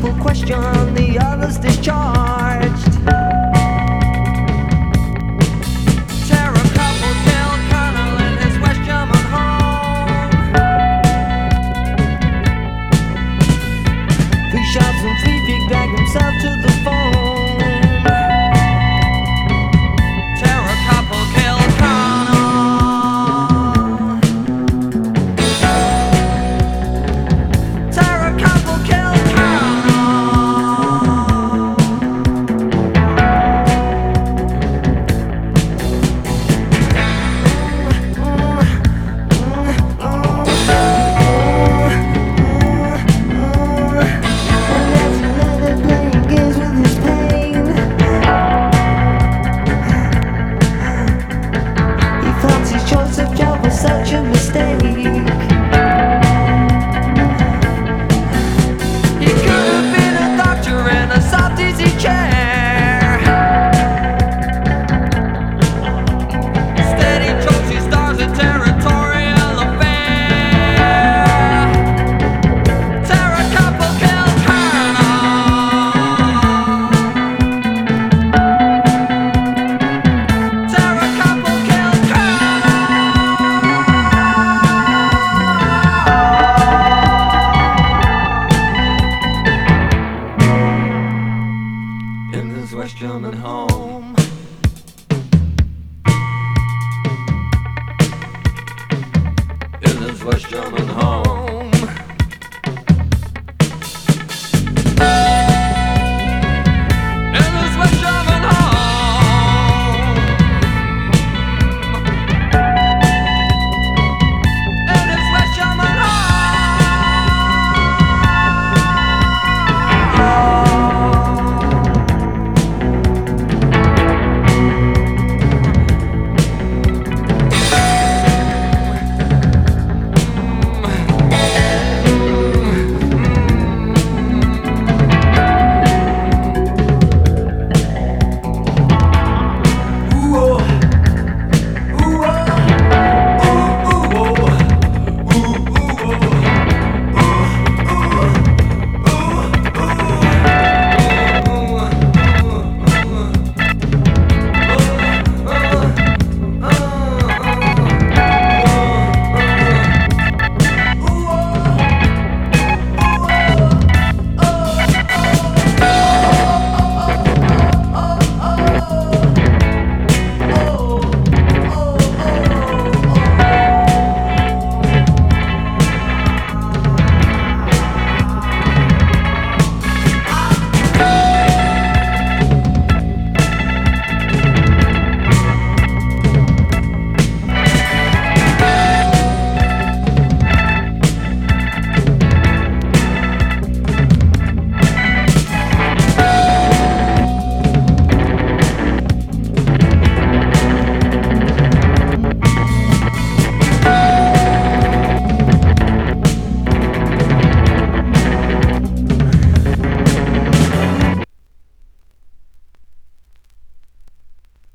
rightful question, the others discharged. Shots and three feet back himself to the phone. just coming home. It is just coming home.